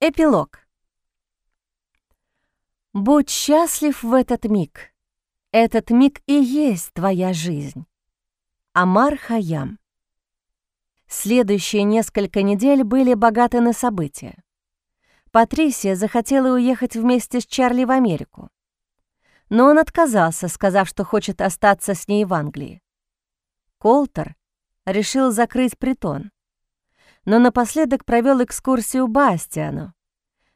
Эпилог. Будь счастлив в этот миг. Этот миг и есть твоя жизнь. Амар Хаям. Следующие несколько недель были богаты на события. Патрисия захотела уехать вместе с Чарли в Америку. Но он отказался, сказав, что хочет остаться с ней в Англии. Колтер решил закрыть притон но напоследок провел экскурсию Бастиану,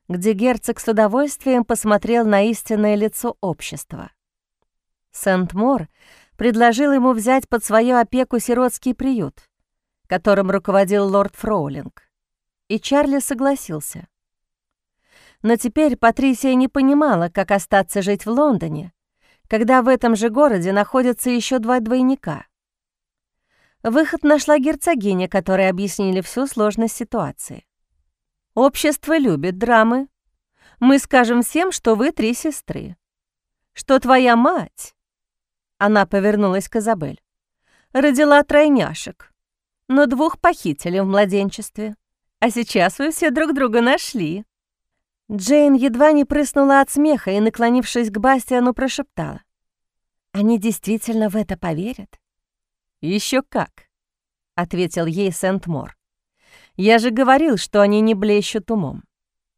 где герцог с удовольствием посмотрел на истинное лицо общества. Сент-Мор предложил ему взять под свою опеку сиротский приют, которым руководил лорд Фроулинг, и Чарли согласился. Но теперь Патрисия не понимала, как остаться жить в Лондоне, когда в этом же городе находятся еще два двойника — Выход нашла герцогиня, которой объяснили всю сложность ситуации. «Общество любит драмы. Мы скажем всем, что вы три сестры. Что твоя мать...» Она повернулась к Изабель. «Родила тройняшек, но двух похитили в младенчестве. А сейчас вы все друг друга нашли». Джейн едва не прыснула от смеха и, наклонившись к Бастиану, прошептала. «Они действительно в это поверят?» Еще как», — ответил ей Сент-Мор. «Я же говорил, что они не блещут умом.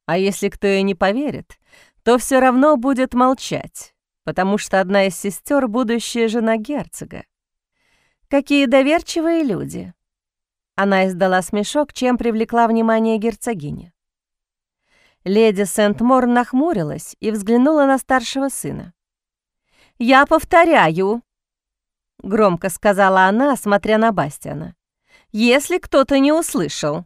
А если кто и не поверит, то все равно будет молчать, потому что одна из сестер будущая жена герцога. Какие доверчивые люди!» Она издала смешок, чем привлекла внимание герцогини. Леди Сент-Мор нахмурилась и взглянула на старшего сына. «Я повторяю, — громко сказала она, смотря на Бастиана. «Если кто-то не услышал.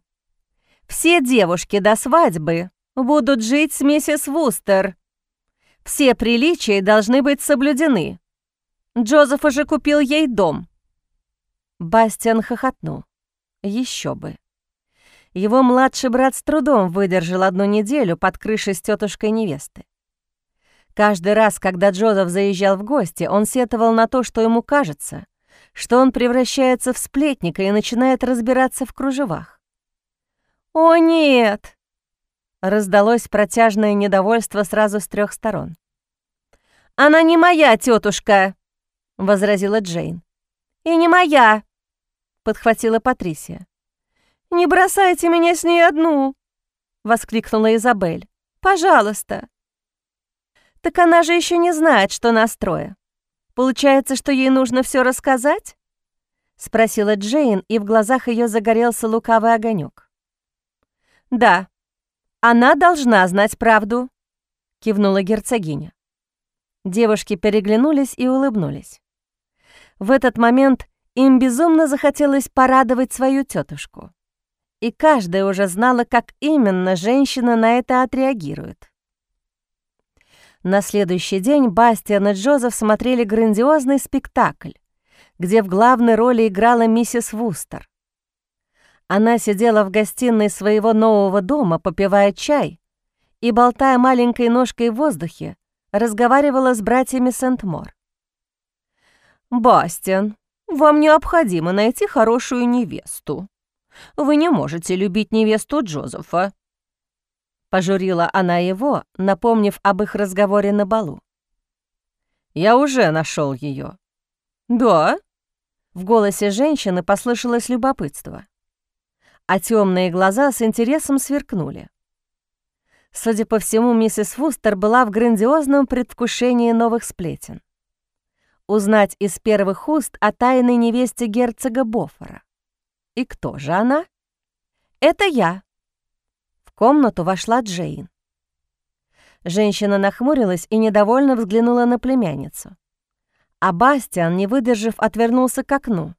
Все девушки до свадьбы будут жить с миссис Вустер. Все приличия должны быть соблюдены. Джозеф уже купил ей дом». Бастиан хохотнул. Еще бы. Его младший брат с трудом выдержал одну неделю под крышей с тетушкой невесты. Каждый раз, когда Джозеф заезжал в гости, он сетовал на то, что ему кажется, что он превращается в сплетника и начинает разбираться в кружевах. «О, нет!» — раздалось протяжное недовольство сразу с трех сторон. «Она не моя тетушка, возразила Джейн. «И не моя!» — подхватила Патрисия. «Не бросайте меня с ней одну!» — воскликнула Изабель. «Пожалуйста!» Так она же еще не знает, что настроя. Получается, что ей нужно все рассказать? Спросила Джейн, и в глазах ее загорелся лукавый огонек. Да, она должна знать правду, кивнула герцогиня. Девушки переглянулись и улыбнулись. В этот момент им безумно захотелось порадовать свою тетушку. И каждая уже знала, как именно женщина на это отреагирует. На следующий день Бастиан и Джозеф смотрели грандиозный спектакль, где в главной роли играла миссис Вустер. Она сидела в гостиной своего нового дома, попивая чай, и, болтая маленькой ножкой в воздухе, разговаривала с братьями Сент-Мор. «Бастиан, вам необходимо найти хорошую невесту. Вы не можете любить невесту Джозефа. Пожурила она его, напомнив об их разговоре на балу. «Я уже нашел ее. «Да?» В голосе женщины послышалось любопытство, а темные глаза с интересом сверкнули. Судя по всему, миссис Вустер была в грандиозном предвкушении новых сплетен. Узнать из первых уст о тайной невесте герцога Бофора. И кто же она? «Это я», комнату вошла Джейн. Женщина нахмурилась и недовольно взглянула на племянницу. А Бастиан, не выдержав, отвернулся к окну,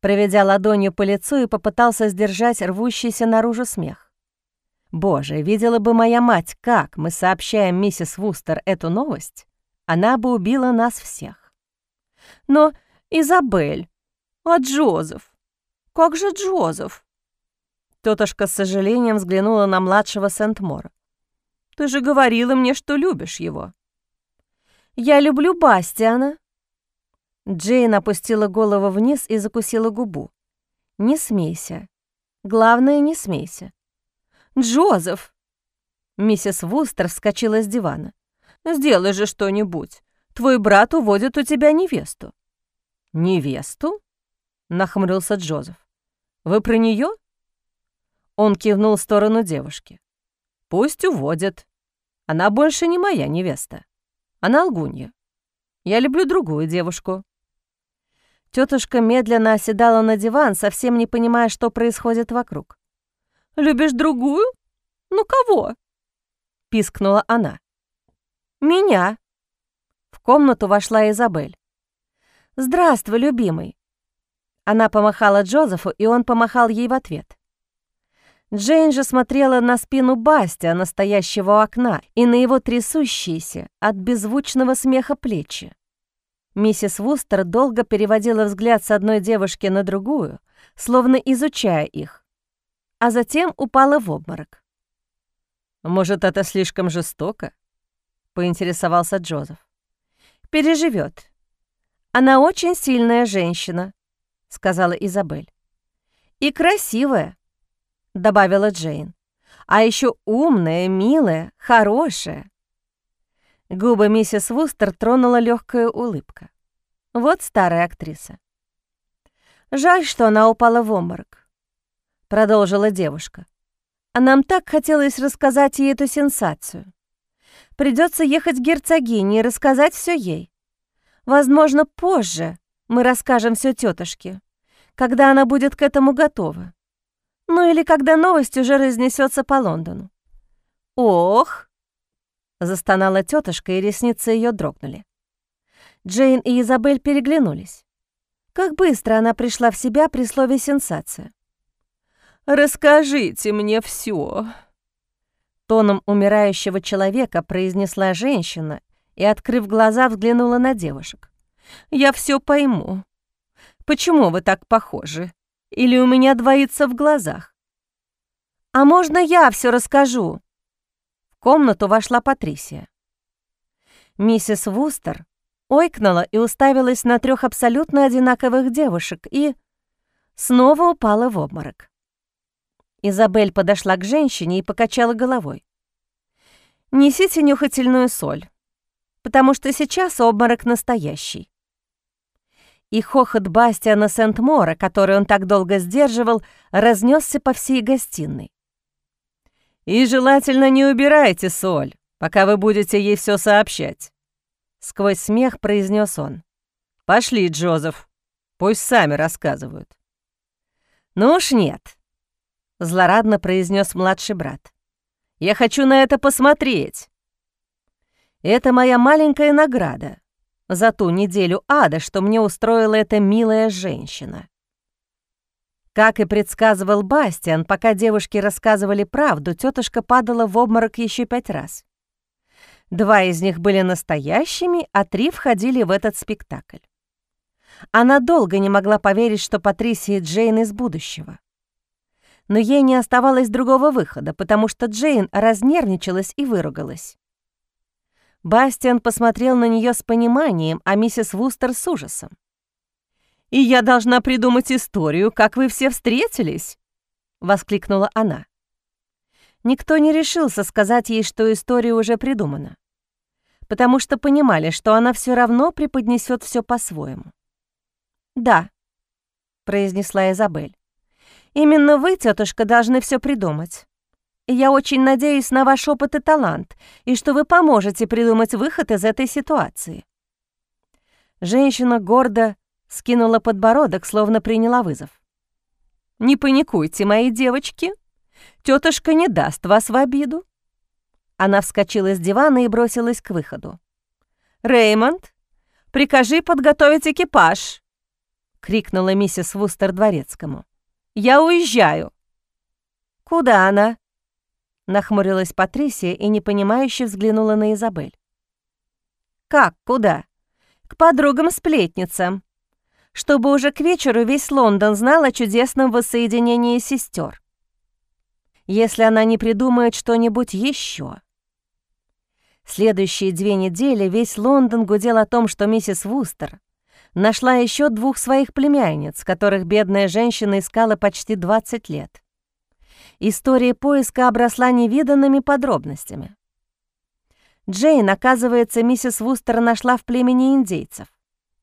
проведя ладонью по лицу и попытался сдержать рвущийся наружу смех. Боже, видела бы моя мать, как мы сообщаем миссис Вустер эту новость, она бы убила нас всех. Но Изабель, а Джозеф? Как же Джозеф? Тетушка с сожалением взглянула на младшего Сент-Мора. «Ты же говорила мне, что любишь его». «Я люблю Бастиана». Джейн опустила голову вниз и закусила губу. «Не смейся. Главное, не смейся». «Джозеф, Миссис Вустер вскочила с дивана. «Сделай же что-нибудь. Твой брат уводит у тебя невесту». «Невесту?» — нахмурился Джозеф. «Вы про нее? Он кивнул в сторону девушки. «Пусть уводят. Она больше не моя невеста. Она лгунья. Я люблю другую девушку». Тетушка медленно оседала на диван, совсем не понимая, что происходит вокруг. «Любишь другую? Ну кого?» — пискнула она. «Меня». В комнату вошла Изабель. «Здравствуй, любимый». Она помахала Джозефу, и он помахал ей в ответ. Джейн же смотрела на спину Бастя, настоящего окна, и на его трясущиеся от беззвучного смеха плечи. Миссис Вустер долго переводила взгляд с одной девушки на другую, словно изучая их, а затем упала в обморок. «Может, это слишком жестоко?» — поинтересовался Джозеф. «Переживет. Она очень сильная женщина», — сказала Изабель. «И красивая», — добавила Джейн. «А еще умная, милая, хорошая». Губы миссис Вустер тронула легкая улыбка. Вот старая актриса. «Жаль, что она упала в обморок», — продолжила девушка. А нам так хотелось рассказать ей эту сенсацию. Придется ехать к герцогине и рассказать все ей. Возможно, позже мы расскажем все тетушке, когда она будет к этому готова. Ну или когда новость уже разнесется по Лондону. «Ох!» — застонала тетушка, и ресницы ее дрогнули. Джейн и Изабель переглянулись. Как быстро она пришла в себя при слове «сенсация». «Расскажите мне все. Тоном умирающего человека произнесла женщина и, открыв глаза, взглянула на девушек. «Я все пойму. Почему вы так похожи? Или у меня двоится в глазах?» «А можно я все расскажу?» В комнату вошла Патрисия. Миссис Вустер ойкнула и уставилась на трех абсолютно одинаковых девушек и снова упала в обморок. Изабель подошла к женщине и покачала головой. «Несите нюхательную соль, потому что сейчас обморок настоящий». И хохот Бастиана Сент-Мора, который он так долго сдерживал, разнесся по всей гостиной. «И желательно не убирайте соль, пока вы будете ей все сообщать», — сквозь смех произнес он. «Пошли, Джозеф, пусть сами рассказывают». «Ну уж нет», — злорадно произнес младший брат. «Я хочу на это посмотреть. Это моя маленькая награда за ту неделю ада, что мне устроила эта милая женщина». Как и предсказывал Бастиан, пока девушки рассказывали правду, тетушка падала в обморок еще пять раз. Два из них были настоящими, а три входили в этот спектакль. Она долго не могла поверить, что Патрисия Джейн из будущего но ей не оставалось другого выхода, потому что Джейн разнервничалась и выругалась. Бастиан посмотрел на нее с пониманием, а миссис Вустер с ужасом. «И я должна придумать историю, как вы все встретились?» — воскликнула она. Никто не решился сказать ей, что история уже придумана, потому что понимали, что она все равно преподнесет все по-своему. «Да», — произнесла Изабель. Именно вы, тетушка, должны все придумать. Я очень надеюсь на ваш опыт и талант, и что вы поможете придумать выход из этой ситуации». Женщина гордо скинула подбородок, словно приняла вызов. «Не паникуйте, мои девочки. Тетушка не даст вас в обиду». Она вскочила с дивана и бросилась к выходу. «Реймонд, прикажи подготовить экипаж!» — крикнула миссис Вустер дворецкому. Я уезжаю». «Куда она?» Нахмурилась Патрисия и непонимающе взглянула на Изабель. «Как куда?» «К подругам-сплетницам, чтобы уже к вечеру весь Лондон знал о чудесном воссоединении сестер. Если она не придумает что-нибудь еще. Следующие две недели весь Лондон гудел о том, что миссис Вустер нашла еще двух своих племянниц, которых бедная женщина искала почти 20 лет. История поиска обросла невиданными подробностями. Джейн, оказывается, миссис Вустер нашла в племени индейцев.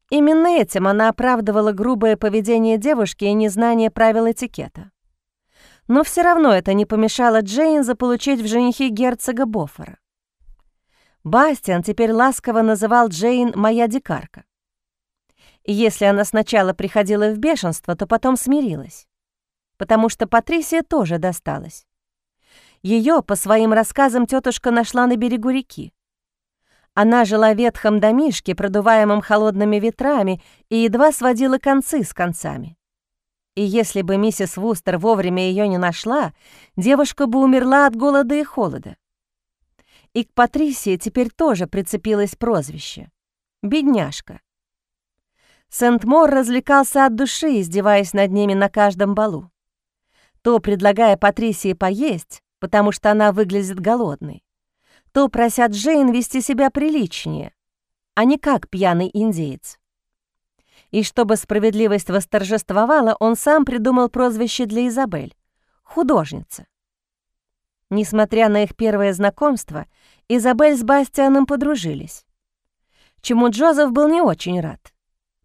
Именно этим она оправдывала грубое поведение девушки и незнание правил этикета. Но все равно это не помешало Джейн заполучить в женихи герцога Боффора. Бастиан теперь ласково называл Джейн «моя дикарка». Если она сначала приходила в бешенство, то потом смирилась, потому что Патрисия тоже досталась. Ее, по своим рассказам, тетушка нашла на берегу реки. Она жила в ветхом домишке, продуваемом холодными ветрами, и едва сводила концы с концами. И если бы миссис Вустер вовремя ее не нашла, девушка бы умерла от голода и холода. И к Патрисии теперь тоже прицепилось прозвище — «бедняжка». Сент-Мор развлекался от души, издеваясь над ними на каждом балу. То предлагая Патрисии поесть, потому что она выглядит голодной, то просят Джейн вести себя приличнее, а не как пьяный индеец. И чтобы справедливость восторжествовала, он сам придумал прозвище для Изабель — художница. Несмотря на их первое знакомство, Изабель с Бастианом подружились. Чему Джозеф был не очень рад,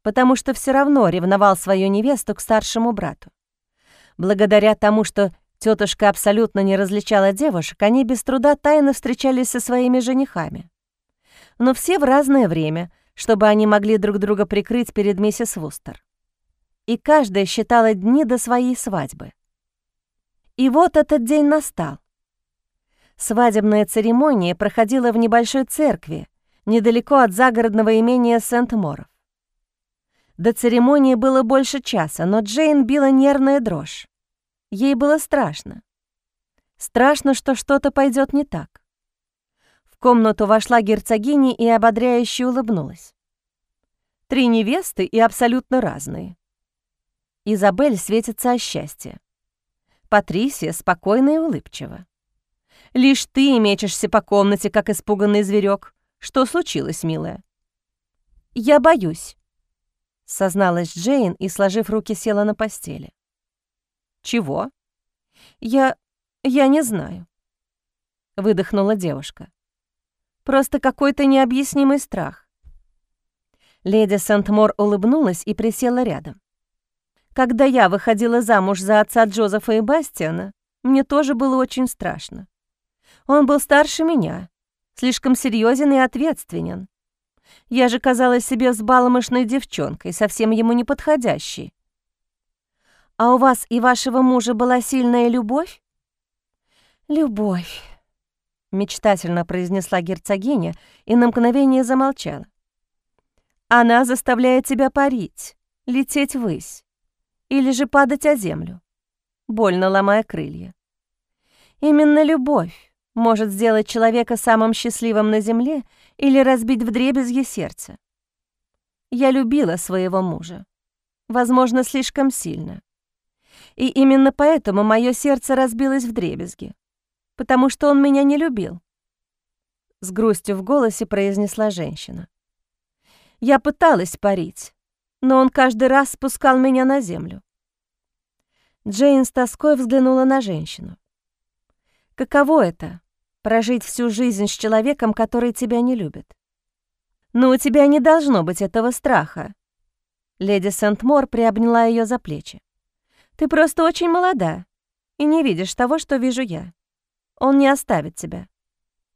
потому что все равно ревновал свою невесту к старшему брату. Благодаря тому, что тетушка абсолютно не различала девушек, они без труда тайно встречались со своими женихами. Но все в разное время, чтобы они могли друг друга прикрыть перед миссис Вустер. И каждая считала дни до своей свадьбы. И вот этот день настал. Свадебная церемония проходила в небольшой церкви, недалеко от загородного имения Сент-Моров. До церемонии было больше часа, но Джейн била нервная дрожь. Ей было страшно. Страшно, что что-то пойдет не так. В комнату вошла герцогиня и ободряюще улыбнулась. Три невесты и абсолютно разные. Изабель светится от счастья. Патрисия спокойна и улыбчива. Лишь ты мечешься по комнате, как испуганный зверек. Что случилось, милая? Я боюсь, созналась Джейн и, сложив руки, села на постели. Чего? Я... я не знаю. Выдохнула девушка. Просто какой-то необъяснимый страх. Леди Сент-Мор улыбнулась и присела рядом. Когда я выходила замуж за отца Джозефа и Бастиана, мне тоже было очень страшно. Он был старше меня, слишком серьезен и ответственен. Я же казалась себе взбаломышной девчонкой, совсем ему не подходящей. «А у вас и вашего мужа была сильная любовь?» «Любовь», — мечтательно произнесла герцогиня и на мгновение замолчала. «Она заставляет тебя парить, лететь ввысь или же падать о землю, больно ломая крылья. Именно любовь может сделать человека самым счастливым на земле или разбить вдребезги сердце. Я любила своего мужа, возможно, слишком сильно. И именно поэтому мое сердце разбилось в дребезги, потому что он меня не любил. С грустью в голосе произнесла женщина. Я пыталась парить, но он каждый раз спускал меня на землю. Джейн с тоской взглянула на женщину. Каково это — прожить всю жизнь с человеком, который тебя не любит? Но у тебя не должно быть этого страха. Леди Сент-Мор приобняла ее за плечи. Ты просто очень молода и не видишь того, что вижу я. Он не оставит тебя,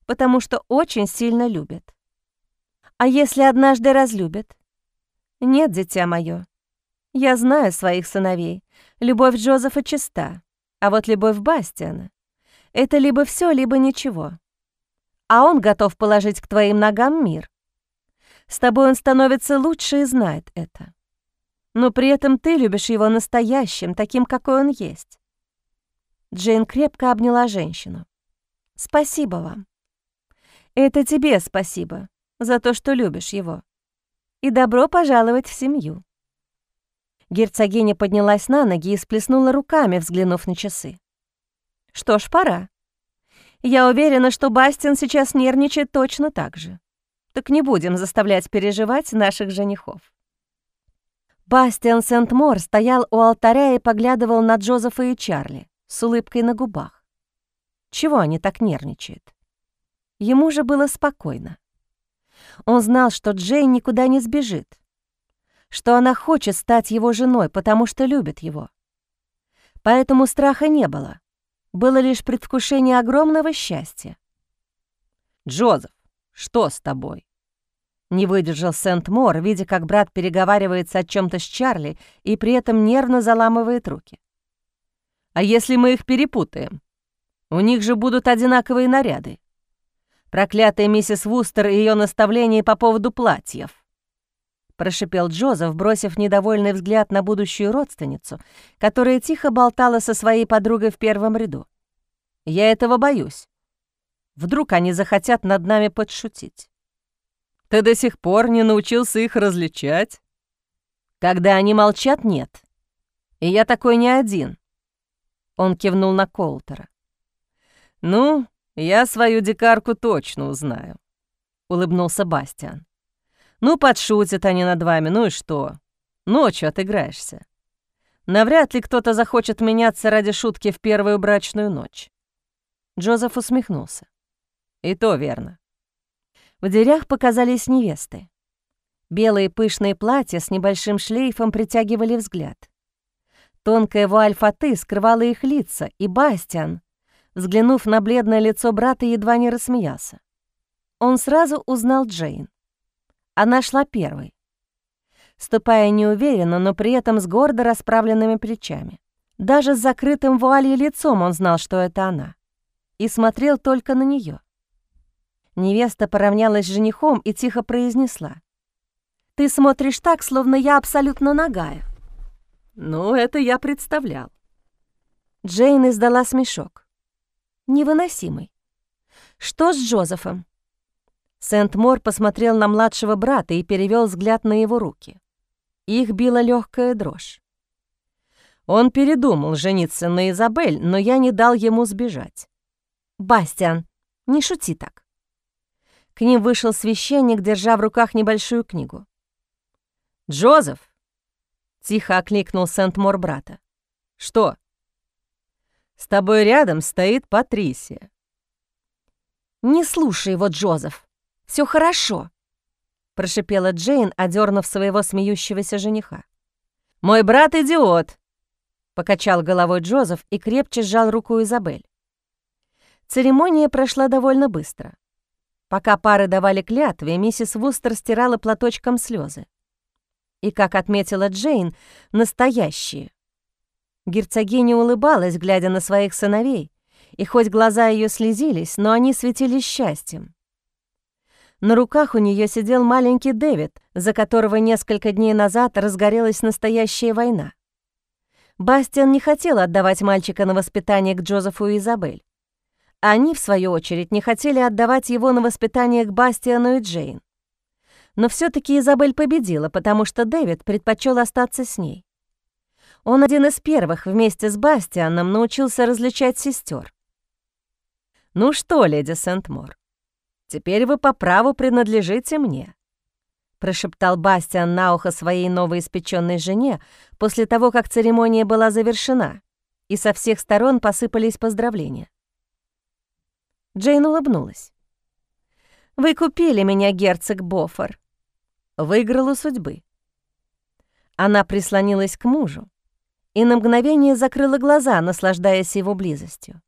потому что очень сильно любит. А если однажды разлюбит? Нет, дитя мое. Я знаю своих сыновей. Любовь Джозефа чиста, а вот любовь Бастиана — это либо все, либо ничего. А он готов положить к твоим ногам мир. С тобой он становится лучше и знает это но при этом ты любишь его настоящим, таким, какой он есть. Джейн крепко обняла женщину. «Спасибо вам. Это тебе спасибо за то, что любишь его. И добро пожаловать в семью». Герцогиня поднялась на ноги и сплеснула руками, взглянув на часы. «Что ж, пора. Я уверена, что Бастин сейчас нервничает точно так же. Так не будем заставлять переживать наших женихов». Бастиан Сент-Мор стоял у алтаря и поглядывал на Джозефа и Чарли, с улыбкой на губах. Чего они так нервничают? Ему же было спокойно. Он знал, что Джейн никуда не сбежит, что она хочет стать его женой, потому что любит его. Поэтому страха не было. Было лишь предвкушение огромного счастья. «Джозеф, что с тобой?» Не выдержал Сент-Мор, видя, как брат переговаривается о чем то с Чарли и при этом нервно заламывает руки. «А если мы их перепутаем? У них же будут одинаковые наряды. Проклятая миссис Вустер и ее наставление по поводу платьев прошипел Джозеф, бросив недовольный взгляд на будущую родственницу, которая тихо болтала со своей подругой в первом ряду. «Я этого боюсь. Вдруг они захотят над нами подшутить». «Ты до сих пор не научился их различать?» «Когда они молчат, нет. И я такой не один». Он кивнул на Колтера. «Ну, я свою дикарку точно узнаю», — улыбнулся Бастиан. Ну, подшутят они над вами, ну и что? Ночью отыграешься. Навряд ли кто-то захочет меняться ради шутки в первую брачную ночь. Джозеф усмехнулся. И то верно. В дверях показались невесты. Белые пышные платья с небольшим шлейфом притягивали взгляд. Тонкая вуаль фаты скрывала их лица, и Бастиан, взглянув на бледное лицо брата, едва не рассмеялся. Он сразу узнал Джейн. Она шла первой, ступая неуверенно, но при этом с гордо расправленными плечами. Даже с закрытым вуалью лицом он знал, что это она, и смотрел только на нее. Невеста поравнялась с женихом и тихо произнесла. «Ты смотришь так, словно я абсолютно нагая». «Ну, это я представлял». Джейн издала смешок. Невыносимый. «Что с Джозефом?» Сент-Мор посмотрел на младшего брата и перевел взгляд на его руки. Их била легкая дрожь. Он передумал жениться на Изабель, но я не дал ему сбежать. «Бастиан, не шути так». К ним вышел священник, держа в руках небольшую книгу. «Джозеф!» — тихо окликнул Сент-Мор брата. «Что?» «С тобой рядом стоит Патрисия». «Не слушай его, Джозеф!» Все хорошо», — прошипела Джейн, одернув своего смеющегося жениха. «Мой брат идиот», — покачал головой Джозеф и крепче сжал руку Изабель. Церемония прошла довольно быстро. Пока пары давали клятвы, миссис Вустер стирала платочком слезы. И, как отметила Джейн, настоящие. Герцогиня улыбалась, глядя на своих сыновей, и хоть глаза ее слезились, но они светились счастьем. На руках у нее сидел маленький Дэвид, за которого несколько дней назад разгорелась настоящая война. Бастиан не хотел отдавать мальчика на воспитание к Джозефу и Изабель. Они, в свою очередь, не хотели отдавать его на воспитание к Бастиану и Джейн. Но все таки Изабель победила, потому что Дэвид предпочел остаться с ней. Он один из первых вместе с Бастианом научился различать сестер. «Ну что, леди Сент-Мор, Теперь вы по праву принадлежите мне», — прошептал Бастиан на ухо своей новоиспеченной жене после того, как церемония была завершена, и со всех сторон посыпались поздравления. Джейн улыбнулась. «Вы купили меня, герцог Бофор. Выиграл у судьбы». Она прислонилась к мужу и на мгновение закрыла глаза, наслаждаясь его близостью.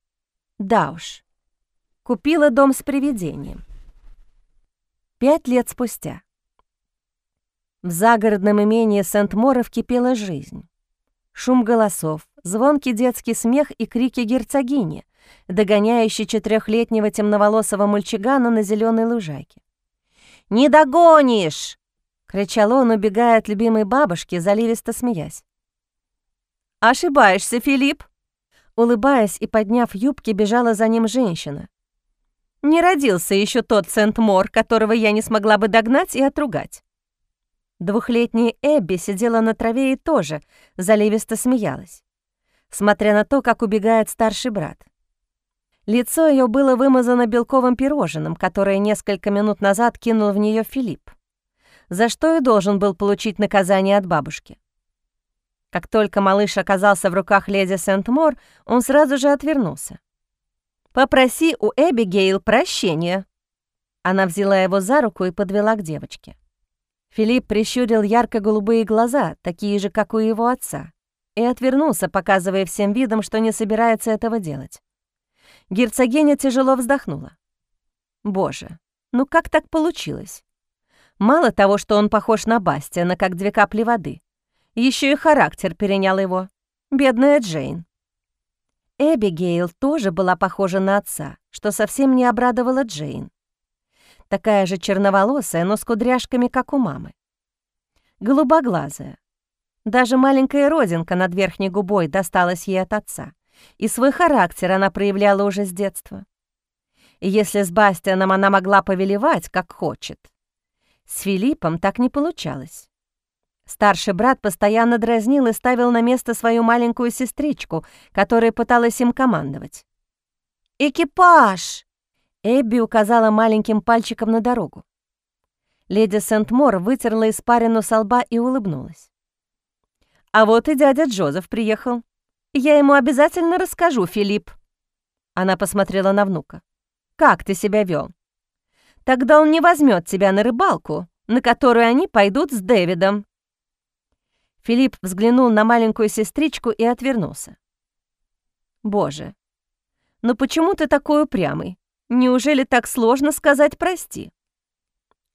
Да уж, купила дом с привидением. Пять лет спустя. В загородном имении Сент-Моров кипела жизнь. Шум голосов, звонкий детский смех и крики герцогини, догоняющий четырехлетнего темноволосого мальчугана на зеленой лужайке. «Не догонишь!» — кричал он, убегая от любимой бабушки, заливисто смеясь. «Ошибаешься, Филипп!» Улыбаясь и подняв юбки, бежала за ним женщина, не родился еще тот Сент-Мор, которого я не смогла бы догнать и отругать. Двухлетняя Эбби сидела на траве и тоже заливисто смеялась, смотря на то, как убегает старший брат. Лицо ее было вымазано белковым пирожным, которое несколько минут назад кинул в нее Филипп, за что и должен был получить наказание от бабушки. Как только малыш оказался в руках леди Сент-Мор, он сразу же отвернулся. «Попроси у Эбигейл прощения». Она взяла его за руку и подвела к девочке. Филипп прищурил ярко-голубые глаза, такие же, как у его отца, и отвернулся, показывая всем видом, что не собирается этого делать. Герцогиня тяжело вздохнула. «Боже, ну как так получилось? Мало того, что он похож на Бастиана, как две капли воды, еще и характер перенял его. Бедная Джейн. Эбигейл тоже была похожа на отца, что совсем не обрадовала Джейн. Такая же черноволосая, но с кудряшками, как у мамы. Голубоглазая. Даже маленькая родинка над верхней губой досталась ей от отца, и свой характер она проявляла уже с детства. Если с Бастианом она могла повелевать, как хочет, с Филиппом так не получалось. Старший брат постоянно дразнил и ставил на место свою маленькую сестричку, которая пыталась им командовать. «Экипаж!» Эбби указала маленьким пальчиком на дорогу. Леди Сент-Мор вытерла испарину со лба и улыбнулась. «А вот и дядя Джозеф приехал. Я ему обязательно расскажу, Филипп». Она посмотрела на внука. «Как ты себя вел? Тогда он не возьмет тебя на рыбалку, на которую они пойдут с Дэвидом». Филипп взглянул на маленькую сестричку и отвернулся. «Боже, ну почему ты такой упрямый? Неужели так сложно сказать «прости»?»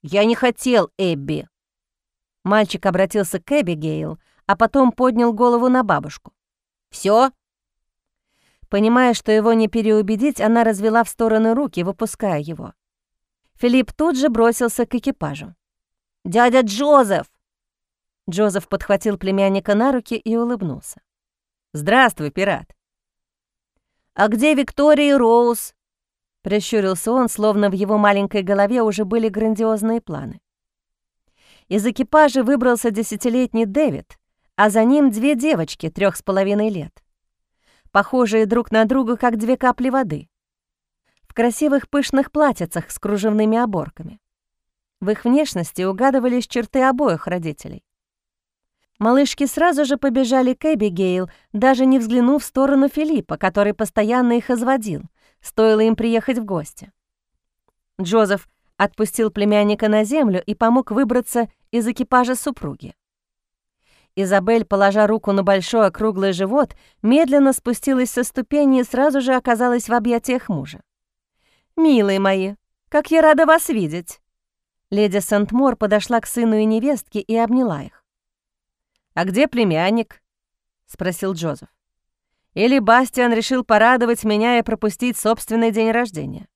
«Я не хотел, Эбби». Мальчик обратился к Эбби Гейл, а потом поднял голову на бабушку. Все? Понимая, что его не переубедить, она развела в стороны руки, выпуская его. Филипп тут же бросился к экипажу. «Дядя Джозеф!» Джозеф подхватил племянника на руки и улыбнулся. «Здравствуй, пират!» «А где Виктория и Роуз?» Прищурился он, словно в его маленькой голове уже были грандиозные планы. Из экипажа выбрался десятилетний Дэвид, а за ним две девочки трех с половиной лет, похожие друг на друга, как две капли воды, в красивых пышных платьицах с кружевными оборками. В их внешности угадывались черты обоих родителей. Малышки сразу же побежали к Эбигейл, даже не взглянув в сторону Филиппа, который постоянно их изводил, стоило им приехать в гости. Джозеф отпустил племянника на землю и помог выбраться из экипажа супруги. Изабель, положа руку на большой округлый живот, медленно спустилась со ступени и сразу же оказалась в объятиях мужа. «Милые мои, как я рада вас видеть!» Леди Сент-Мор подошла к сыну и невестке и обняла их. «А где племянник?» — спросил Джозеф. «Или Бастиан решил порадовать меня и пропустить собственный день рождения?»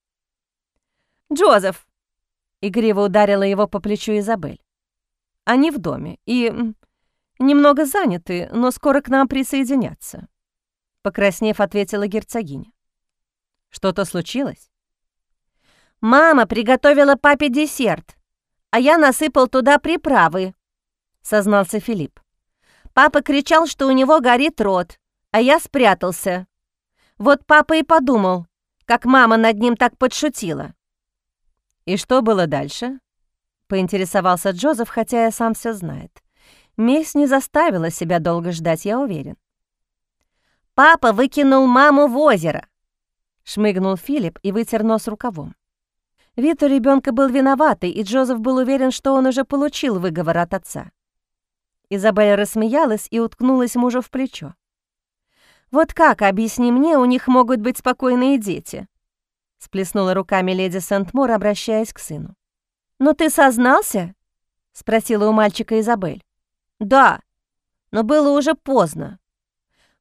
«Джозеф!» — игриво ударила его по плечу Изабель. «Они в доме, и немного заняты, но скоро к нам присоединятся», — покраснев, ответила герцогиня. «Что-то случилось?» «Мама приготовила папе десерт, а я насыпал туда приправы», — сознался Филипп. Папа кричал, что у него горит рот, а я спрятался. Вот папа и подумал, как мама над ним так подшутила. «И что было дальше?» — поинтересовался Джозеф, хотя я сам все знает. Месть не заставила себя долго ждать, я уверен. «Папа выкинул маму в озеро!» — шмыгнул Филипп и вытер нос рукавом. Вид у ребенка был виноватый, и Джозеф был уверен, что он уже получил выговор от отца. Изабель рассмеялась и уткнулась мужу в плечо. «Вот как, объясни мне, у них могут быть спокойные дети?» Сплеснула руками леди Сент-Мор, обращаясь к сыну. «Но ты сознался?» — спросила у мальчика Изабель. «Да, но было уже поздно.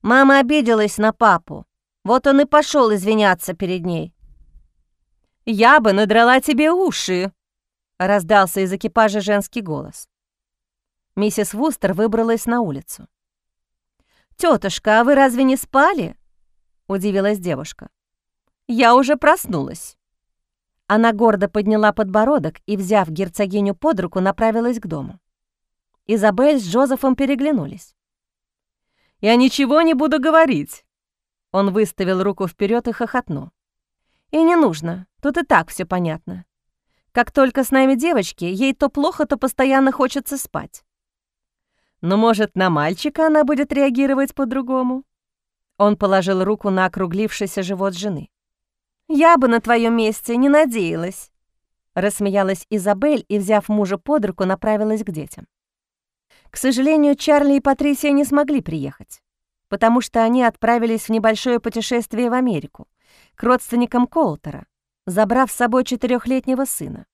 Мама обиделась на папу. Вот он и пошел извиняться перед ней». «Я бы надрала тебе уши!» — раздался из экипажа женский голос. Миссис Вустер выбралась на улицу. «Тётушка, а вы разве не спали?» — удивилась девушка. «Я уже проснулась». Она гордо подняла подбородок и, взяв герцогиню под руку, направилась к дому. Изабель с Джозефом переглянулись. «Я ничего не буду говорить!» Он выставил руку вперед и хохотнул. «И не нужно, тут и так все понятно. Как только с нами девочки, ей то плохо, то постоянно хочется спать. Но, может, на мальчика она будет реагировать по-другому? Он положил руку на округлившийся живот жены. «Я бы на твоем месте не надеялась», — рассмеялась Изабель и, взяв мужа под руку, направилась к детям. К сожалению, Чарли и Патрисия не смогли приехать, потому что они отправились в небольшое путешествие в Америку к родственникам Колтера, забрав с собой четырехлетнего сына.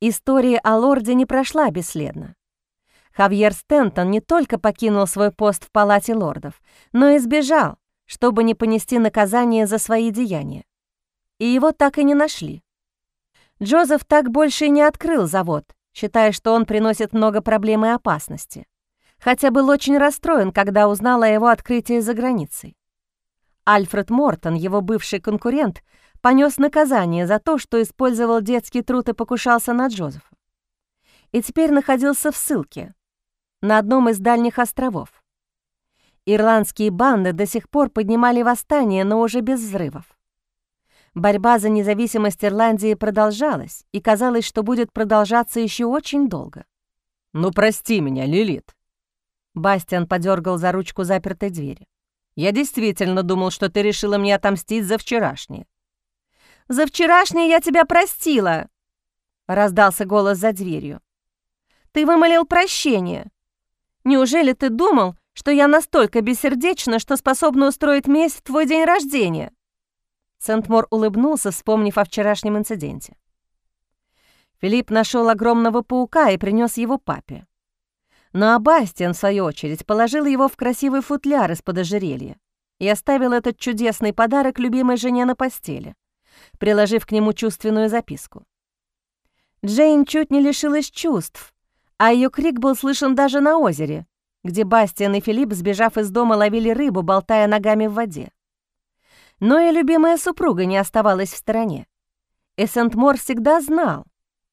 История о лорде не прошла бесследно. Хавьер Стентон не только покинул свой пост в палате лордов, но и сбежал, чтобы не понести наказание за свои деяния. И его так и не нашли. Джозеф так больше и не открыл завод, считая, что он приносит много проблем и опасности, хотя был очень расстроен, когда узнал о его открытии за границей. Альфред Мортон, его бывший конкурент, понес наказание за то, что использовал детский труд и покушался на Джозефа. И теперь находился в ссылке, на одном из дальних островов. Ирландские банды до сих пор поднимали восстание, но уже без взрывов. Борьба за независимость Ирландии продолжалась, и казалось, что будет продолжаться еще очень долго. «Ну, прости меня, Лилит!» Бастиан подергал за ручку запертой двери. «Я действительно думал, что ты решила мне отомстить за вчерашнее». «За вчерашнее я тебя простила!» — раздался голос за дверью. «Ты вымолил прощение. Неужели ты думал, что я настолько бессердечна, что способна устроить месть в твой день рождения?» Сентмор улыбнулся, вспомнив о вчерашнем инциденте. Филипп нашел огромного паука и принес его папе. Но Абастиан, в свою очередь, положил его в красивый футляр из-под ожерелья и оставил этот чудесный подарок любимой жене на постели, приложив к нему чувственную записку. Джейн чуть не лишилась чувств, а ее крик был слышен даже на озере, где Бастиан и Филипп, сбежав из дома, ловили рыбу, болтая ногами в воде. Но и любимая супруга не оставалась в стороне. И Сент-Мор всегда знал,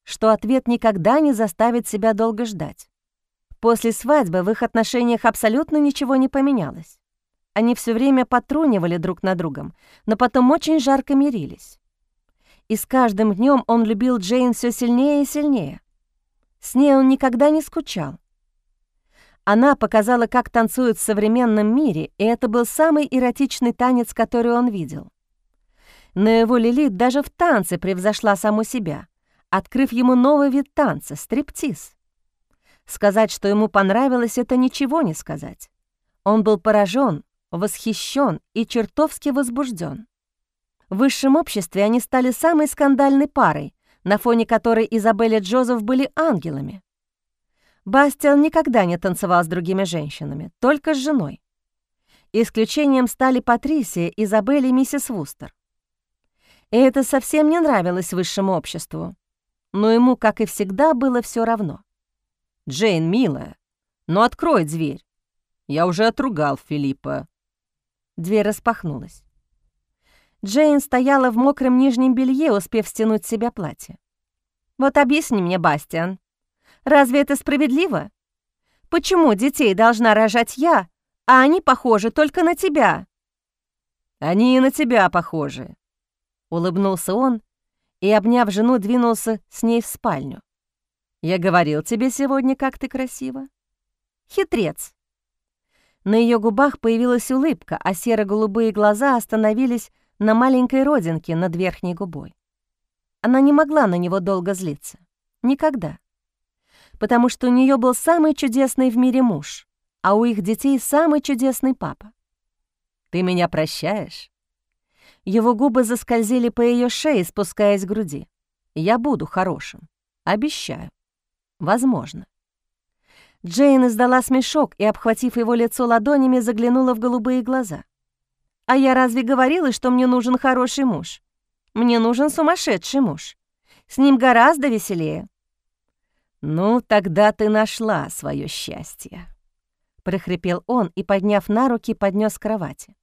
что ответ никогда не заставит себя долго ждать. После свадьбы в их отношениях абсолютно ничего не поменялось. Они все время потрунивали друг на другом, но потом очень жарко мирились. И с каждым днем он любил Джейн все сильнее и сильнее. С ней он никогда не скучал. Она показала, как танцуют в современном мире, и это был самый эротичный танец, который он видел. Но его Лилит даже в танце превзошла саму себя, открыв ему новый вид танца — стриптиз. Сказать, что ему понравилось, это ничего не сказать. Он был поражен, восхищен и чертовски возбужден. В высшем обществе они стали самой скандальной парой, на фоне которой Изабель и Джозеф были ангелами. Бастиан никогда не танцевал с другими женщинами, только с женой. Исключением стали Патрисия, Изабель и миссис Вустер. И это совсем не нравилось высшему обществу, но ему, как и всегда, было все равно. «Джейн, милая, ну открой дверь. Я уже отругал Филиппа». Дверь распахнулась. Джейн стояла в мокром нижнем белье, успев стянуть с себя платье. «Вот объясни мне, Бастиан, разве это справедливо? Почему детей должна рожать я, а они похожи только на тебя?» «Они и на тебя похожи», — улыбнулся он и, обняв жену, двинулся с ней в спальню. «Я говорил тебе сегодня, как ты красива». «Хитрец». На ее губах появилась улыбка, а серо-голубые глаза остановились на маленькой родинке над верхней губой. Она не могла на него долго злиться. Никогда. Потому что у нее был самый чудесный в мире муж, а у их детей самый чудесный папа. «Ты меня прощаешь?» Его губы заскользили по ее шее, спускаясь к груди. «Я буду хорошим. Обещаю. Возможно». Джейн издала смешок и, обхватив его лицо ладонями, заглянула в голубые глаза. А я разве говорила, что мне нужен хороший муж? Мне нужен сумасшедший муж. С ним гораздо веселее». «Ну, тогда ты нашла свое счастье», — прохрипел он и, подняв на руки, поднес к кровати.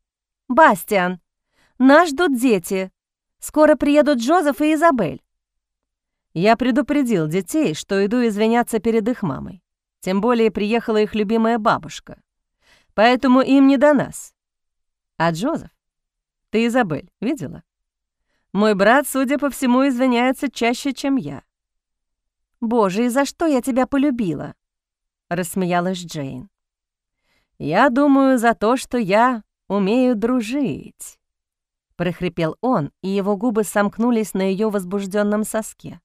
«Бастиан, нас ждут дети. Скоро приедут Джозеф и Изабель». Я предупредил детей, что иду извиняться перед их мамой. Тем более приехала их любимая бабушка. Поэтому им не до нас. А Джозеф? Ты Изабель видела? Мой брат, судя по всему, извиняется чаще, чем я. Боже, и за что я тебя полюбила? — рассмеялась Джейн. «Я думаю за то, что я умею дружить», — прохрипел он, и его губы сомкнулись на ее возбужденном соске.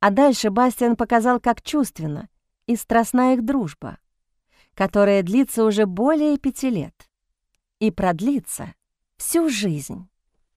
А дальше Бастиан показал, как чувственно и страстна их дружба, которая длится уже более пяти лет и продлится всю жизнь.